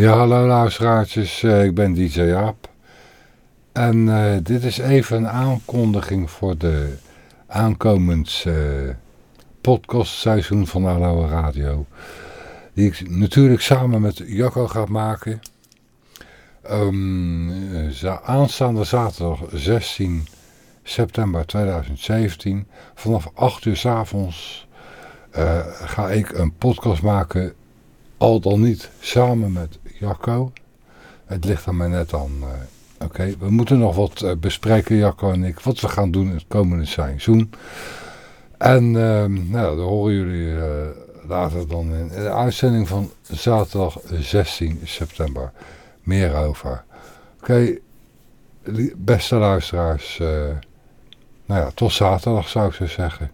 Ja, hallo luisteraartjes, uh, ik ben DJ Jaap. En uh, dit is even een aankondiging voor de aankomend uh, podcastseizoen van Hallo Radio. Die ik natuurlijk samen met Jacco ga maken. Um, aanstaande zaterdag 16 september 2017 vanaf 8 uur s avonds ga ik een podcast maken al dan niet samen met Jacco. Het ligt aan mij net aan. Uh, Oké, we moeten nog wat uh, bespreken, Jacco en ik, wat we gaan doen in het komende seizoen. En uh, nou, daar horen jullie uh, later dan in de uitzending van zaterdag 16 september meer over. Oké, beste luisteraars, nou ja, tot zaterdag zou ik zo zeggen.